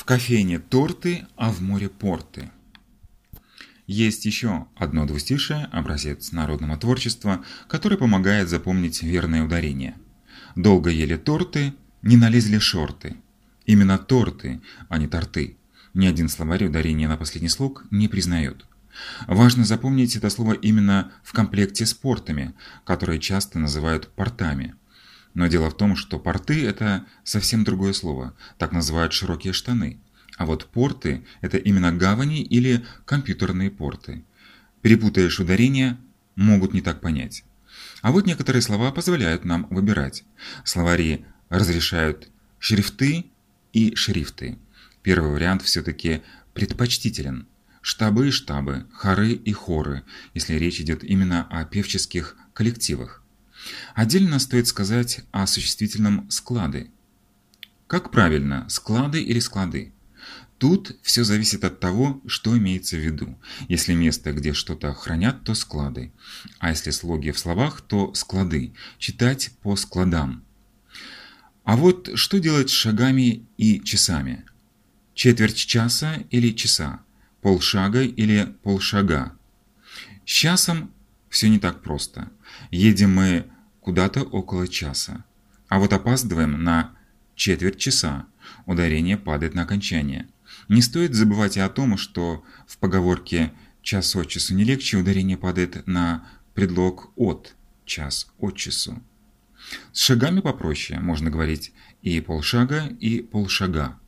В кофейне торты, а в море порты. Есть еще одно двустишее, образец народного творчества, который помогает запомнить верное ударение. Долго ели торты, не налезли шорты. Именно торты, а не торты. Ни один словарь ударение на последний слог не признает. Важно запомнить это слово именно в комплекте с портами, которые часто называют портами. Но дело в том, что порты – это совсем другое слово, так называют широкие штаны. А вот порты – это именно гавани или компьютерные порты. Перепутаешь ударение – могут не так понять. А вот некоторые слова позволяют нам выбирать. Словари разрешают шрифты и шрифты. Первый вариант все-таки предпочтителен. Штабы и штабы, хоры и хоры, если речь идет именно о певческих коллективах. Отдельно стоит сказать о существительном «склады». Как правильно, склады или склады? Тут все зависит от того, что имеется в виду. Если место, где что-то хранят, то склады. А если слоги в словах, то склады. Читать по складам. А вот что делать с шагами и часами? Четверть часа или часа? Полшага или полшага? С часом все не так просто. Едем мы куда-то около часа. А вот опаздываем на четверть часа. Ударение падает на окончание. Не стоит забывать и о том, что в поговорке «час от часу не легче» ударение падает на предлог «от», «час от часу». С шагами попроще, можно говорить и полшага, и полшага.